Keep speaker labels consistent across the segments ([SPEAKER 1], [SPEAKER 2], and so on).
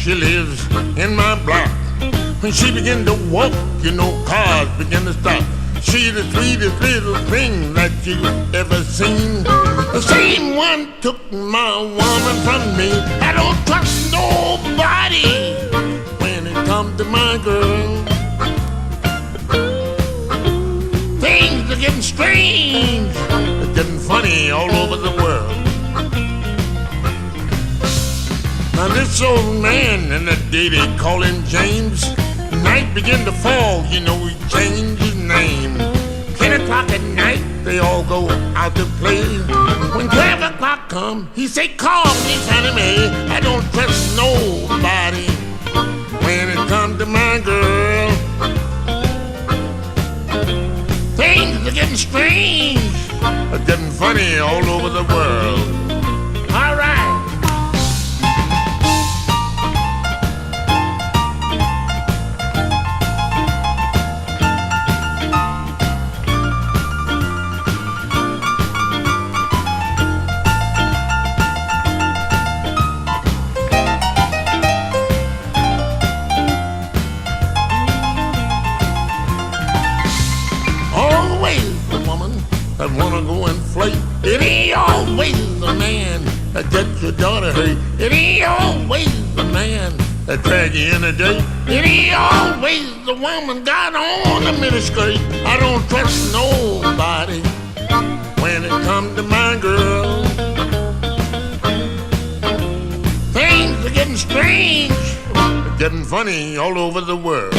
[SPEAKER 1] she lives in my block. When she begin to walk, you know cars begin to stop. She the sweetest little thing that you ever seen. The same one took my woman from me. I don't trust nobody when it comes to my girl. Things are getting strange, they're getting funny all over the world. Now this old man and the day they call him James, night began to fall, you know he changed his name. Ten o'clock at night, they all go out to play. When twelve o'clock come, he say, call me, Fannie Mae. I don't trust nobody when it comes to my girl. Things are getting strange, are getting funny all over the world. That wanna go and flake. It ain't always the man that gets your daughter hurt. It ain't always the man that drag you in a date. It ain't always the woman got on the miniskirt. I don't trust nobody when it comes to my girl. Things are getting strange, getting funny all over the world.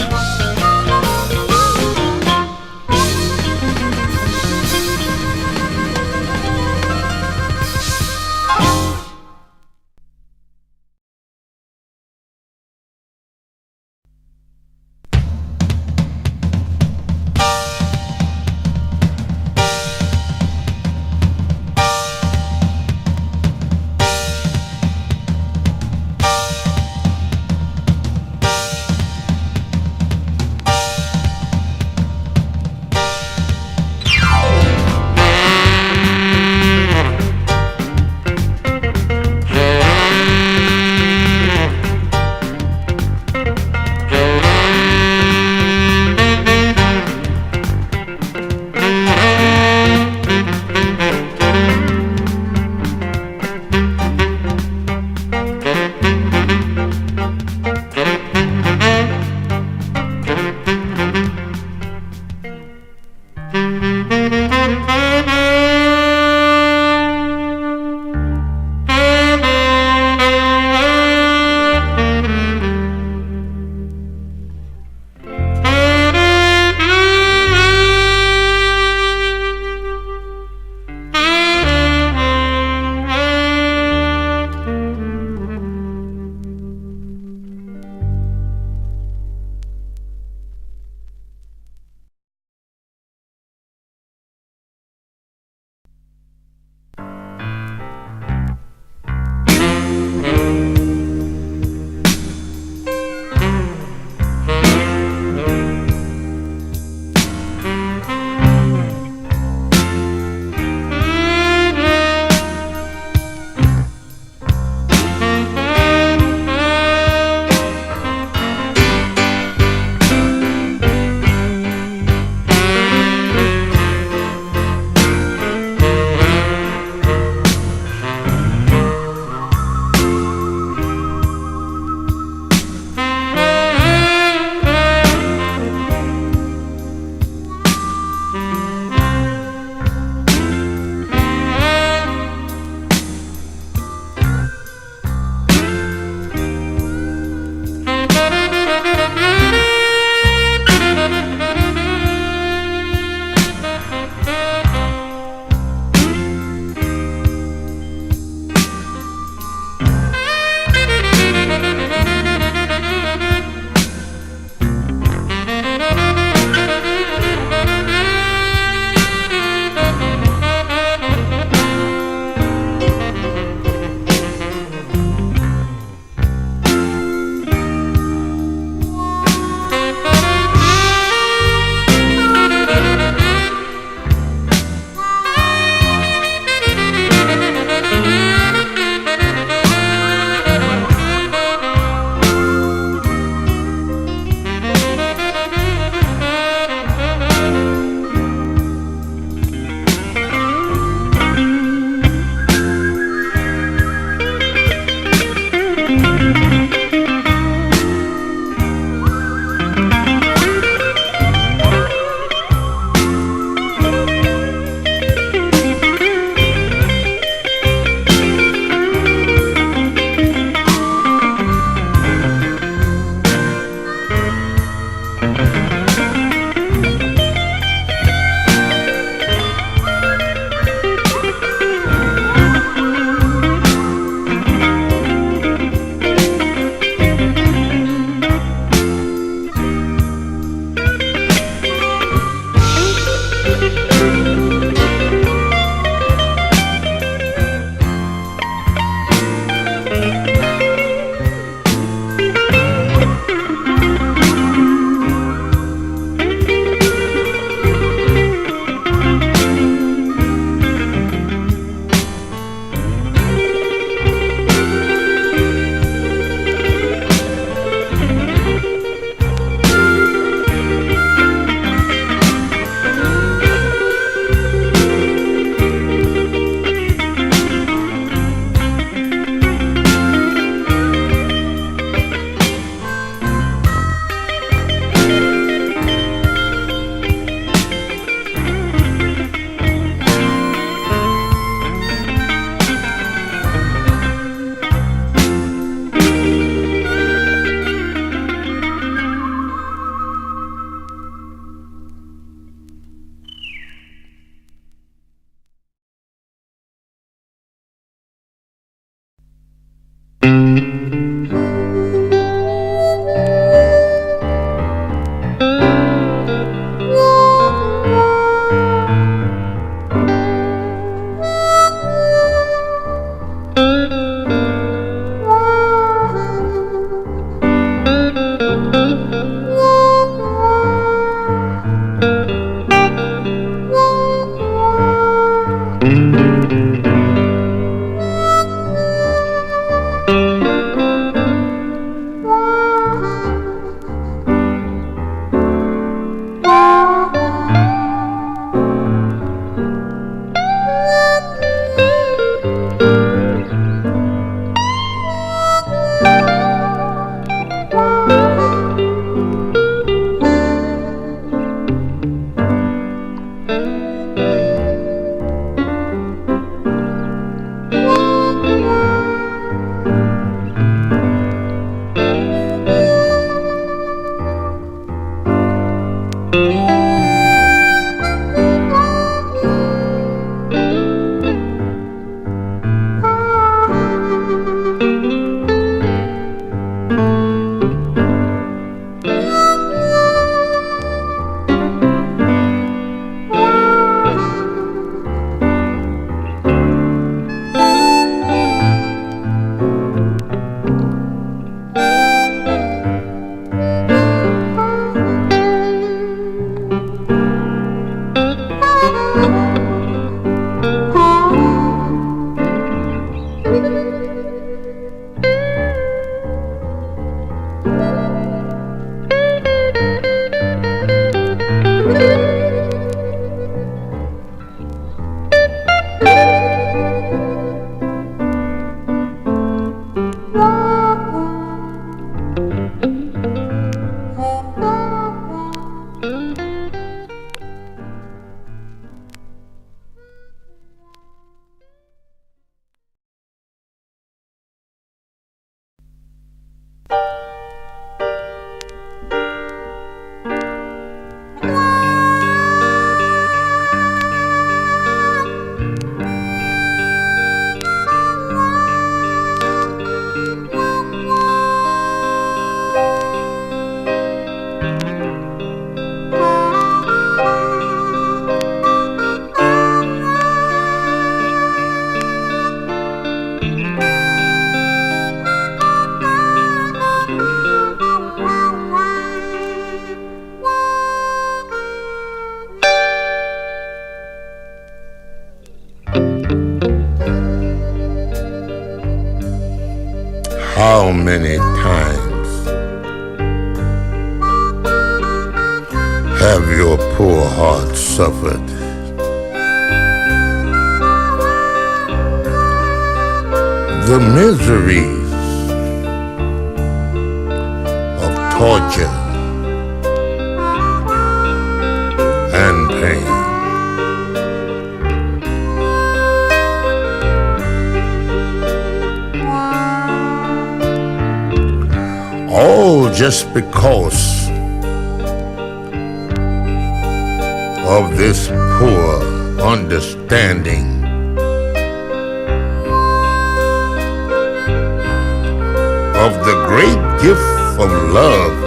[SPEAKER 1] Of the great gift of love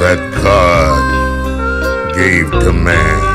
[SPEAKER 1] that God gave to man.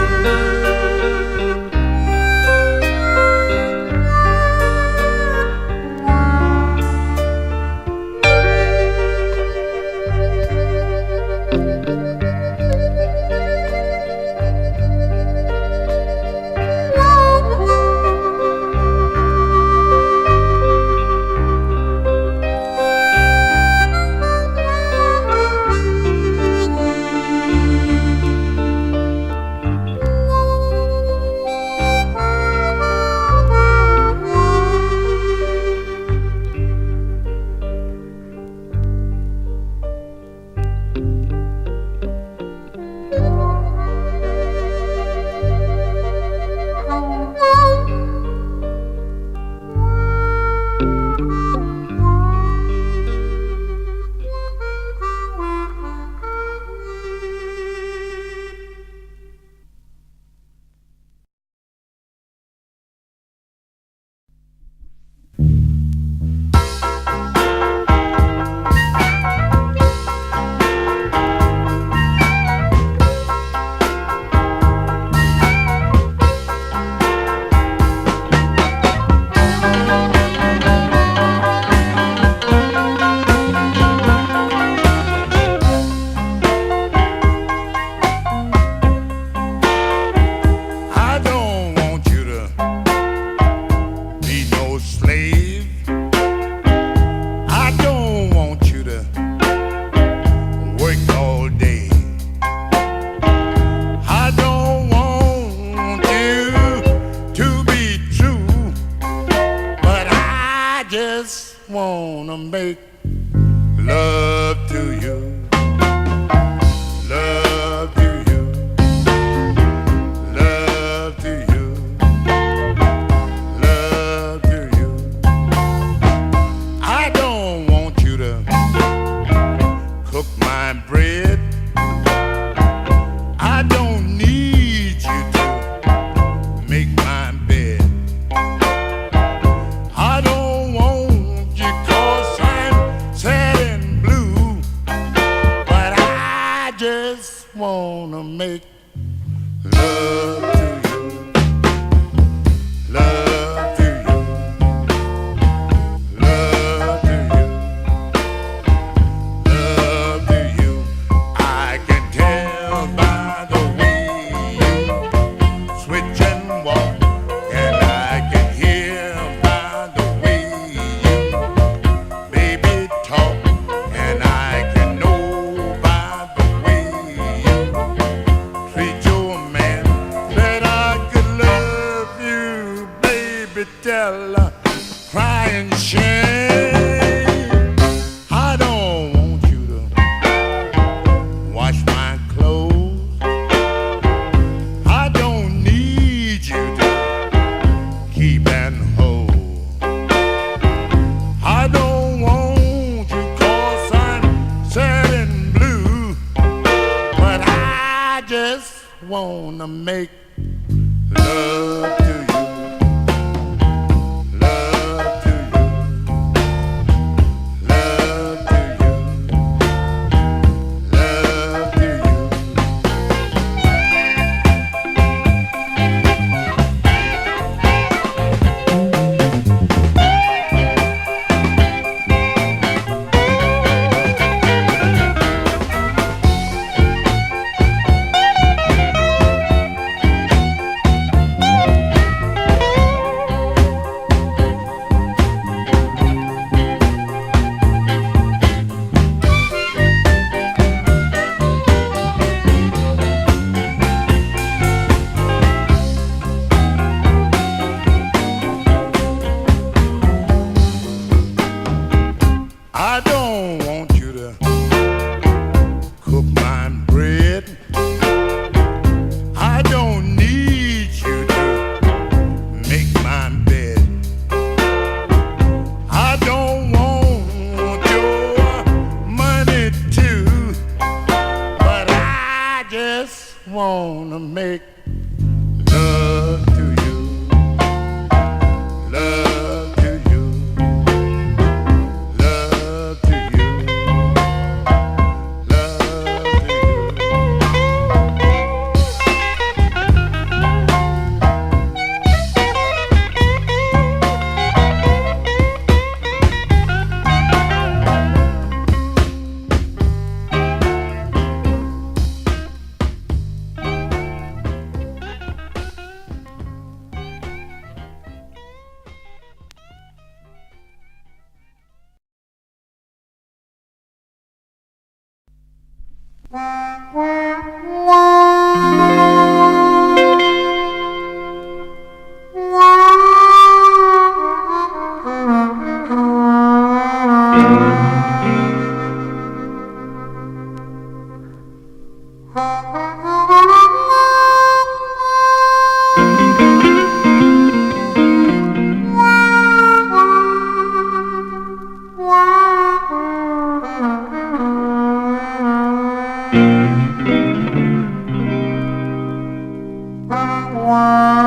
[SPEAKER 1] Wow.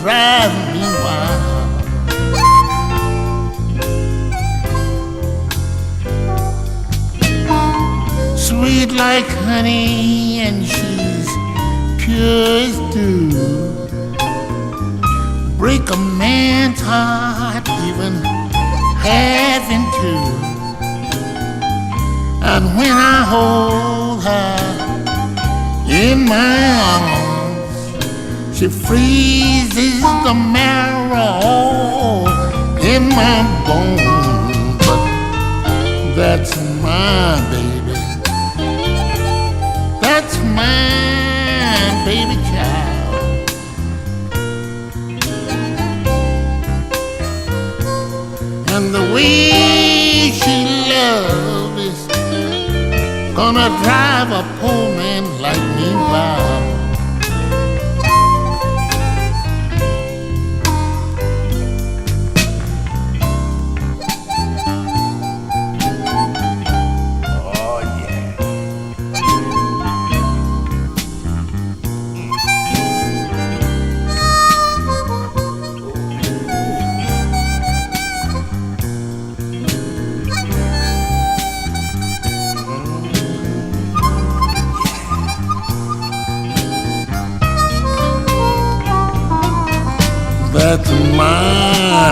[SPEAKER 1] Gonna drive me wild. Sweet like honey and she's pure as dew. Break a man's heart even in two. And when I hold her in my arms, she freezes the marrow in my bones. But that's my baby. That's my baby child. And the way she loves is gonna drive a poor man like me wild.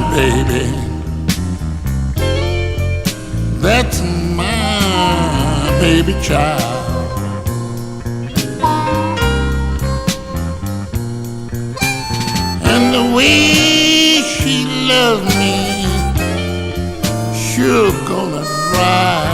[SPEAKER 1] My baby. That's my baby child. And the way she loves me, sure gonna drive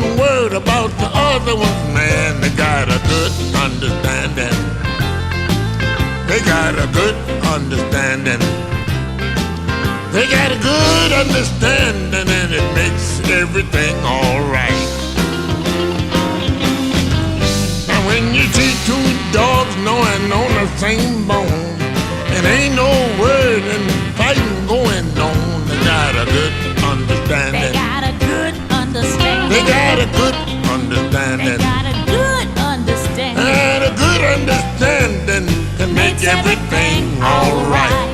[SPEAKER 1] one word about the other one. Man, they got a good understanding. They got a good understanding. They got a good understanding, and it makes everything alright. Now, when you see two dogs gnawing on the same bone, it ain't no word and fighting going on. They got a good understanding.
[SPEAKER 2] They got a good understanding.
[SPEAKER 1] They got a good understanding. And a good understanding can make everything alright.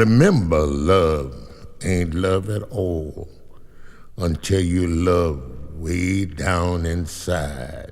[SPEAKER 1] Remember, love ain't love at all until you love way down inside.